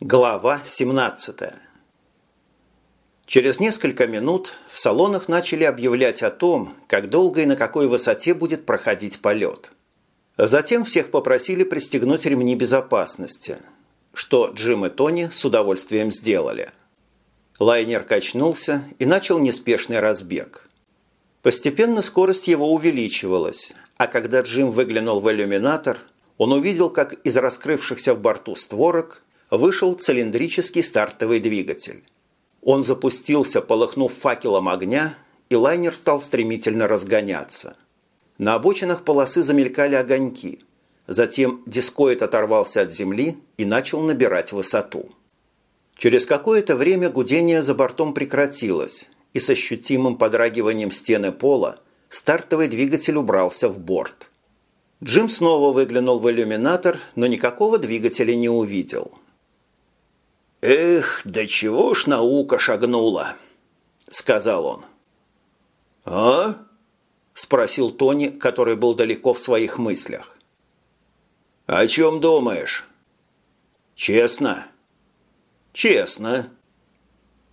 Глава 17 Через несколько минут в салонах начали объявлять о том, как долго и на какой высоте будет проходить полет. Затем всех попросили пристегнуть ремни безопасности, что Джим и Тони с удовольствием сделали. Лайнер качнулся и начал неспешный разбег. Постепенно скорость его увеличивалась, а когда Джим выглянул в иллюминатор, он увидел, как из раскрывшихся в борту створок вышел цилиндрический стартовый двигатель. Он запустился, полыхнув факелом огня, и лайнер стал стремительно разгоняться. На обочинах полосы замелькали огоньки. Затем дискоид оторвался от земли и начал набирать высоту. Через какое-то время гудение за бортом прекратилось, и с ощутимым подрагиванием стены пола стартовый двигатель убрался в борт. Джим снова выглянул в иллюминатор, но никакого двигателя не увидел – «Эх, да чего ж наука шагнула!» – сказал он. «А?» – спросил Тони, который был далеко в своих мыслях. «О чем думаешь?» «Честно?» «Честно».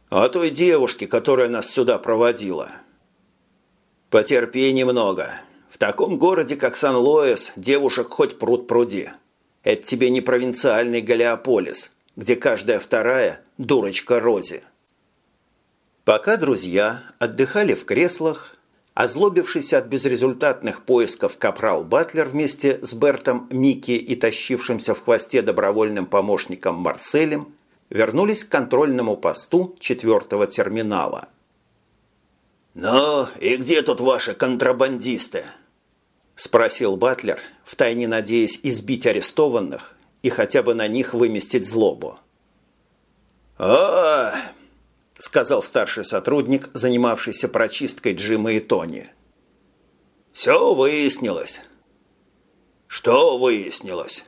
«О той девушке, которая нас сюда проводила». «Потерпи немного. В таком городе, как Сан-Лоэс, девушек хоть пруд пруди. Это тебе не провинциальный Галиополис» где каждая вторая – дурочка Рози. Пока друзья отдыхали в креслах, озлобившийся от безрезультатных поисков капрал Батлер вместе с Бертом, Микки и тащившимся в хвосте добровольным помощником Марселем вернулись к контрольному посту четвертого терминала. «Ну, и где тут ваши контрабандисты?» – спросил Батлер, втайне надеясь избить арестованных и хотя бы на них выместить злобу. «А, — сказал старший сотрудник, занимавшийся прочисткой Джима и Тони. «Все выяснилось». «Что выяснилось?»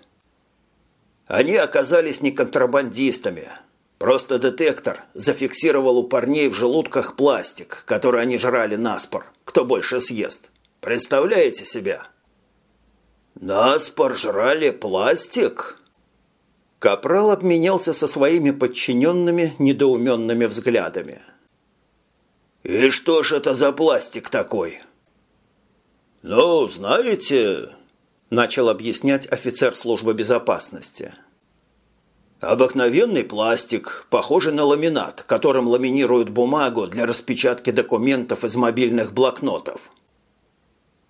«Они оказались не контрабандистами. Просто детектор зафиксировал у парней в желудках пластик, который они жрали наспор, кто больше съест. Представляете себя?» «Наспор жрали пластик?» Капрал обменялся со своими подчиненными недоуменными взглядами. «И что ж это за пластик такой?» «Ну, знаете...» – начал объяснять офицер службы безопасности. «Обыкновенный пластик, похожий на ламинат, которым ламинируют бумагу для распечатки документов из мобильных блокнотов».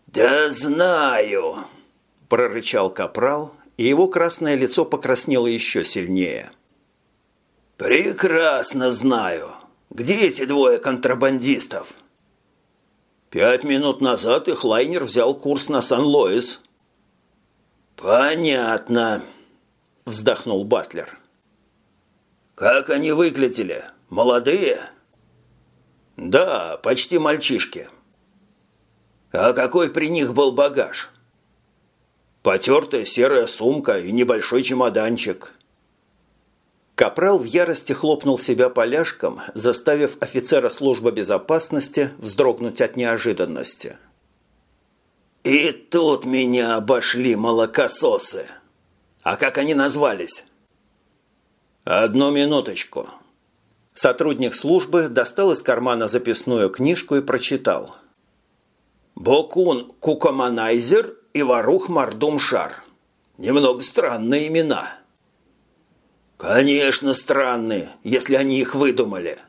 «Да знаю!» – прорычал Капрал и его красное лицо покраснело еще сильнее. «Прекрасно знаю. Где эти двое контрабандистов?» «Пять минут назад их лайнер взял курс на Сан-Лоис». «Понятно», – вздохнул Батлер. «Как они выглядели? Молодые?» «Да, почти мальчишки». «А какой при них был багаж?» Потертая серая сумка и небольшой чемоданчик. Капрал в ярости хлопнул себя поляшком, заставив офицера службы безопасности вздрогнуть от неожиданности. «И тут меня обошли молокососы. А как они назвались?» «Одну минуточку». Сотрудник службы достал из кармана записную книжку и прочитал. «Бокун Кукоманайзер и Варух Мардумшар. Немного странные имена». «Конечно странные, если они их выдумали.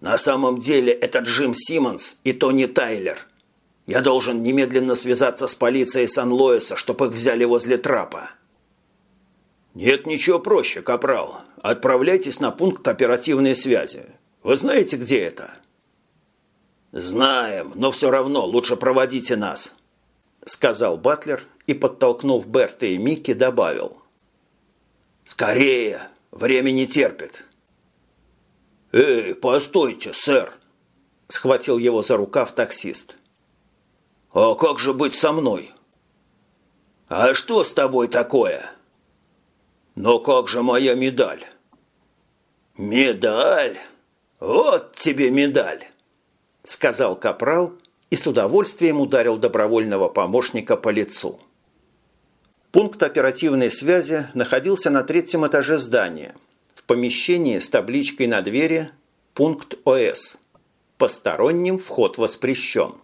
На самом деле это Джим Симмонс и Тони Тайлер. Я должен немедленно связаться с полицией Сан-Лоиса, чтобы их взяли возле трапа». «Нет ничего проще, Капрал. Отправляйтесь на пункт оперативной связи. Вы знаете, где это?» «Знаем, но все равно лучше проводите нас», сказал Батлер и, подтолкнув Берта и Микки, добавил. «Скорее! Время не терпит!» «Эй, постойте, сэр!» – схватил его за рукав таксист. «А как же быть со мной?» «А что с тобой такое?» «Но как же моя медаль?» «Медаль? Вот тебе медаль!» – сказал Капрал – и с удовольствием ударил добровольного помощника по лицу. Пункт оперативной связи находился на третьем этаже здания, в помещении с табличкой на двери «Пункт ОС». Посторонним вход воспрещен.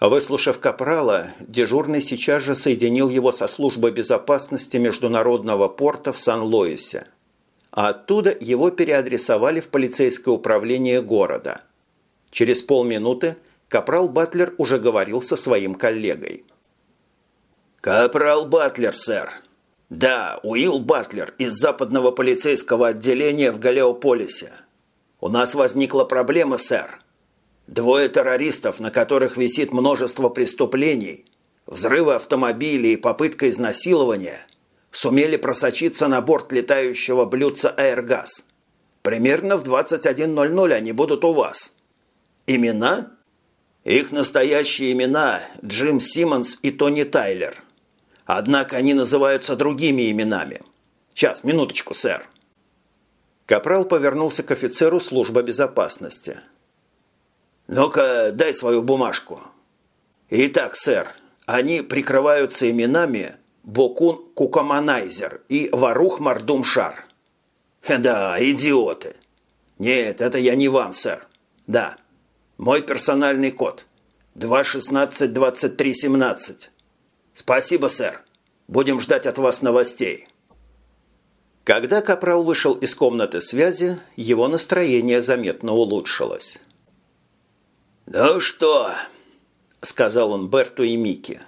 Выслушав Капрала, дежурный сейчас же соединил его со службой безопасности Международного порта в Сан-Луисе. А оттуда его переадресовали в полицейское управление города. Через полминуты Капрал Батлер уже говорил со своим коллегой. «Капрал Батлер, сэр. Да, Уилл Батлер из западного полицейского отделения в Галеополисе. У нас возникла проблема, сэр. Двое террористов, на которых висит множество преступлений, взрывы автомобилей и попытка изнасилования, сумели просочиться на борт летающего блюдца «Аэргаз». Примерно в 21.00 они будут у вас. Имена? Их настоящие имена – Джим Симмонс и Тони Тайлер. Однако они называются другими именами. Сейчас, минуточку, сэр. Капрал повернулся к офицеру службы безопасности – «Ну-ка, дай свою бумажку». «Итак, сэр, они прикрываются именами Бокун Кукаманайзер и Варух Мардумшар». «Да, идиоты». «Нет, это я не вам, сэр. Да, мой персональный код. 216-2317. Спасибо, сэр. Будем ждать от вас новостей». Когда Капрал вышел из комнаты связи, его настроение заметно улучшилось. «Ну что?» – сказал он Берту и Мике.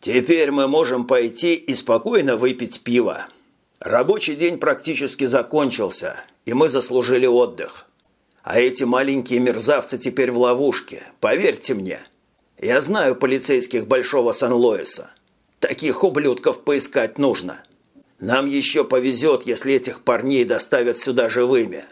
«Теперь мы можем пойти и спокойно выпить пиво. Рабочий день практически закончился, и мы заслужили отдых. А эти маленькие мерзавцы теперь в ловушке, поверьте мне. Я знаю полицейских Большого Сан-Лоиса. Таких ублюдков поискать нужно. Нам еще повезет, если этих парней доставят сюда живыми».